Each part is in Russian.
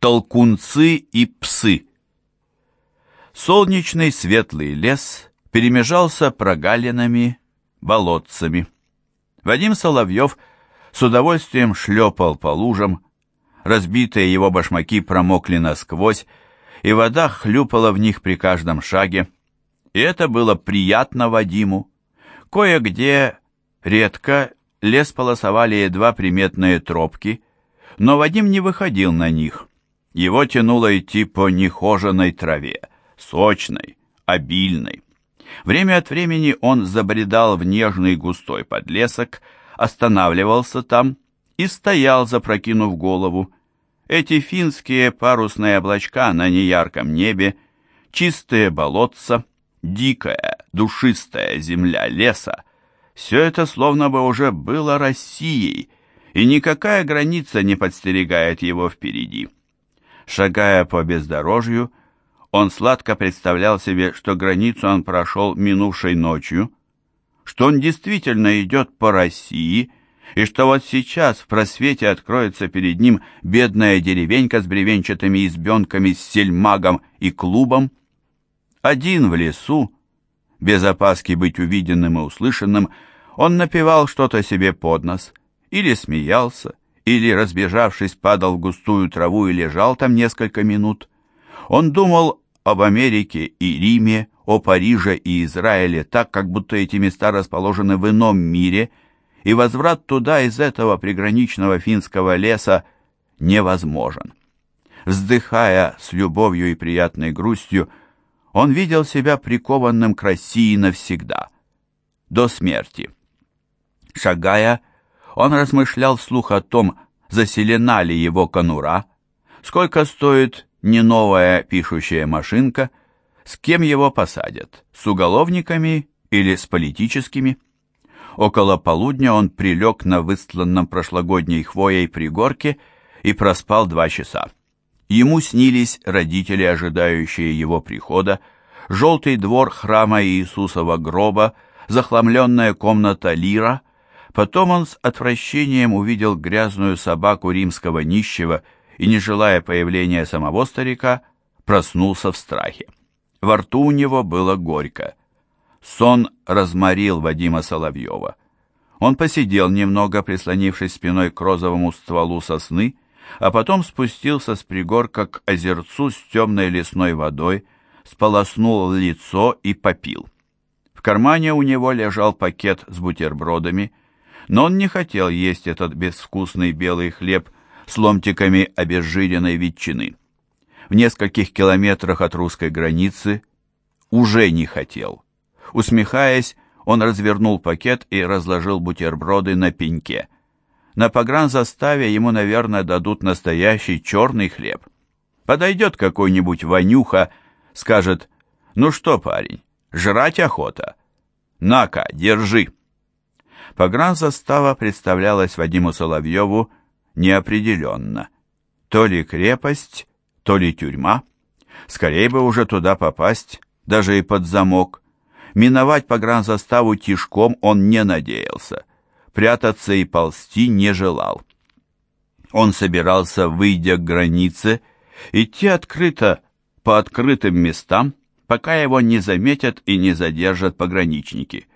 Толкунцы и псы. Солнечный светлый лес перемежался прогалинами, болотцами. Вадим Соловьев с удовольствием шлепал по лужам, разбитые его башмаки промокли насквозь, и вода хлюпала в них при каждом шаге. И это было приятно Вадиму. Кое-где, редко, лес полосовали едва приметные тропки, но Вадим не выходил на них. Его тянуло идти по нехоженной траве, сочной, обильной. Время от времени он забредал в нежный густой подлесок, останавливался там и стоял, запрокинув голову. Эти финские парусные облачка на неярком небе, чистые болотца, дикая, душистая земля леса, все это словно бы уже было Россией, и никакая граница не подстерегает его впереди. Шагая по бездорожью, он сладко представлял себе, что границу он прошел минувшей ночью, что он действительно идет по России, и что вот сейчас в просвете откроется перед ним бедная деревенька с бревенчатыми избенками, с сельмагом и клубом. Один в лесу, без опаски быть увиденным и услышанным, он напевал что-то себе под нос, или смеялся, или, разбежавшись, падал в густую траву и лежал там несколько минут. Он думал об Америке и Риме, о Париже и Израиле так, как будто эти места расположены в ином мире, и возврат туда из этого приграничного финского леса невозможен. Вздыхая с любовью и приятной грустью, он видел себя прикованным к России навсегда, до смерти. Шагая, он размышлял вслух о том, заселена ли его конура, сколько стоит не новая пишущая машинка, с кем его посадят, с уголовниками или с политическими. Около полудня он прилег на выстланном прошлогодней хвоей пригорке и проспал два часа. Ему снились родители, ожидающие его прихода, желтый двор храма Иисусова гроба, захламленная комната Лира — Потом он с отвращением увидел грязную собаку римского нищего и, не желая появления самого старика, проснулся в страхе. Во рту у него было горько. Сон разморил Вадима Соловьева. Он посидел немного, прислонившись спиной к розовому стволу сосны, а потом спустился с пригорка к озерцу с темной лесной водой, сполоснул лицо и попил. В кармане у него лежал пакет с бутербродами, но он не хотел есть этот безвкусный белый хлеб с ломтиками обезжиренной ветчины. В нескольких километрах от русской границы уже не хотел. Усмехаясь, он развернул пакет и разложил бутерброды на пеньке. На погранзаставе ему, наверное, дадут настоящий черный хлеб. Подойдет какой-нибудь Ванюха, скажет, «Ну что, парень, жрать охота? На-ка, держи!» Погранзастава представлялась Вадиму Соловьеву неопределенно. То ли крепость, то ли тюрьма. Скорее бы уже туда попасть, даже и под замок. Миновать погранзаставу тишком он не надеялся. Прятаться и ползти не желал. Он собирался, выйдя к границе, идти открыто по открытым местам, пока его не заметят и не задержат пограничники.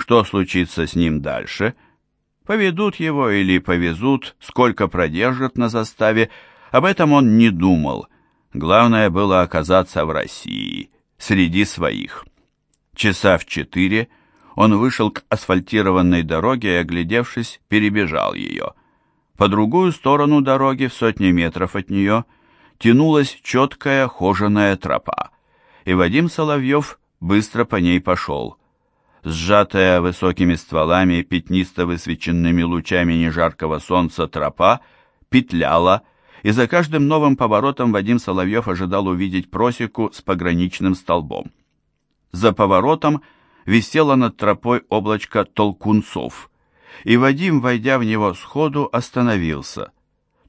Что случится с ним дальше? Поведут его или повезут, сколько продержат на заставе, об этом он не думал. Главное было оказаться в России, среди своих. Часа в четыре он вышел к асфальтированной дороге и, оглядевшись, перебежал ее. По другую сторону дороги, в сотни метров от нее, тянулась четкая хоженая тропа, и Вадим Соловьев быстро по ней пошел сжатая высокими стволами, пятнисто высвеченными лучами нежаркого солнца тропа, петляла, и за каждым новым поворотом Вадим Соловьев ожидал увидеть просеку с пограничным столбом. За поворотом висело над тропой облачко толкунцов, и Вадим, войдя в него сходу, остановился.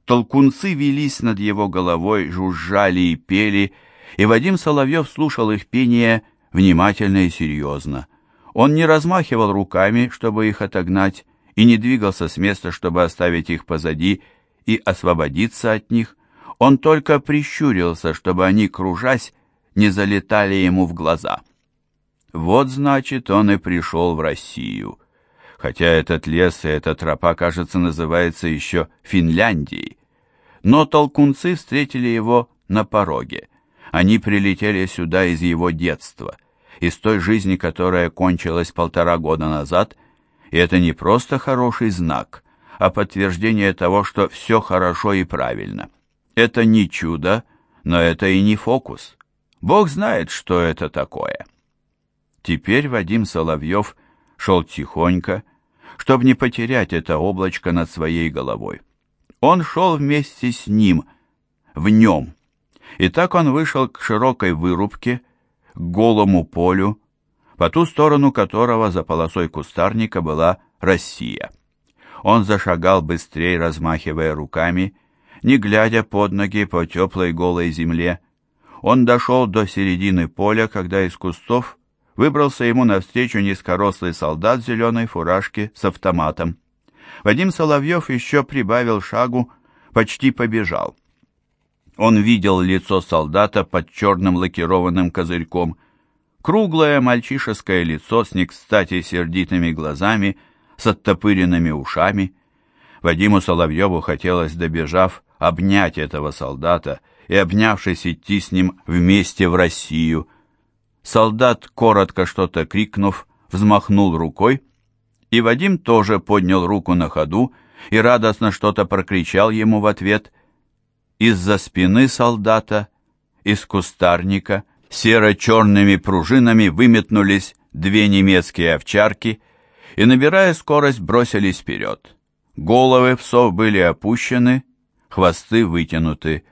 Толкунцы велись над его головой, жужжали и пели, и Вадим Соловьев слушал их пение внимательно и серьезно. Он не размахивал руками, чтобы их отогнать, и не двигался с места, чтобы оставить их позади и освободиться от них. Он только прищурился, чтобы они, кружась, не залетали ему в глаза. Вот, значит, он и пришел в Россию. Хотя этот лес и эта тропа, кажется, называется еще Финляндией. Но толкунцы встретили его на пороге. Они прилетели сюда из его детства, из той жизни, которая кончилась полтора года назад, и это не просто хороший знак, а подтверждение того, что все хорошо и правильно. Это не чудо, но это и не фокус. Бог знает, что это такое. Теперь Вадим Соловьев шел тихонько, чтобы не потерять это облачко над своей головой. Он шел вместе с ним, в нем. И так он вышел к широкой вырубке, к голому полю, по ту сторону которого за полосой кустарника была Россия. Он зашагал быстрее, размахивая руками, не глядя под ноги по теплой голой земле. Он дошел до середины поля, когда из кустов выбрался ему навстречу низкорослый солдат в зеленой фуражке с автоматом. Вадим Соловьев еще прибавил шагу, почти побежал. Он видел лицо солдата под черным лакированным козырьком. Круглое мальчишеское лицо с не кстати сердитыми глазами, с оттопыренными ушами. Вадиму Соловьеву хотелось, добежав, обнять этого солдата и, обнявшись, идти с ним вместе в Россию — Солдат, коротко что-то крикнув, взмахнул рукой, и Вадим тоже поднял руку на ходу и радостно что-то прокричал ему в ответ. Из-за спины солдата, из кустарника, серо-черными пружинами выметнулись две немецкие овчарки и, набирая скорость, бросились вперед. Головы псов были опущены, хвосты вытянуты.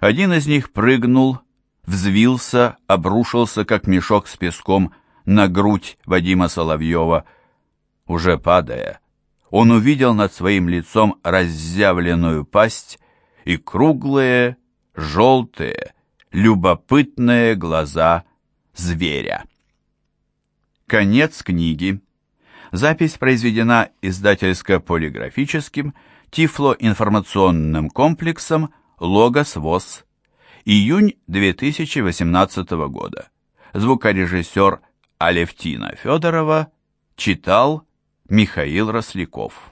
Один из них прыгнул, взвился, обрушился, как мешок с песком, на грудь Вадима Соловьева. Уже падая, он увидел над своим лицом разъявленную пасть и круглые, желтые, любопытные глаза зверя. Конец книги. Запись произведена издательско-полиграфическим тифлоинформационным комплексом «Логос ВОЗ» Июнь 2018 года. Звукорежиссер Алевтина Федорова читал Михаил Росляков.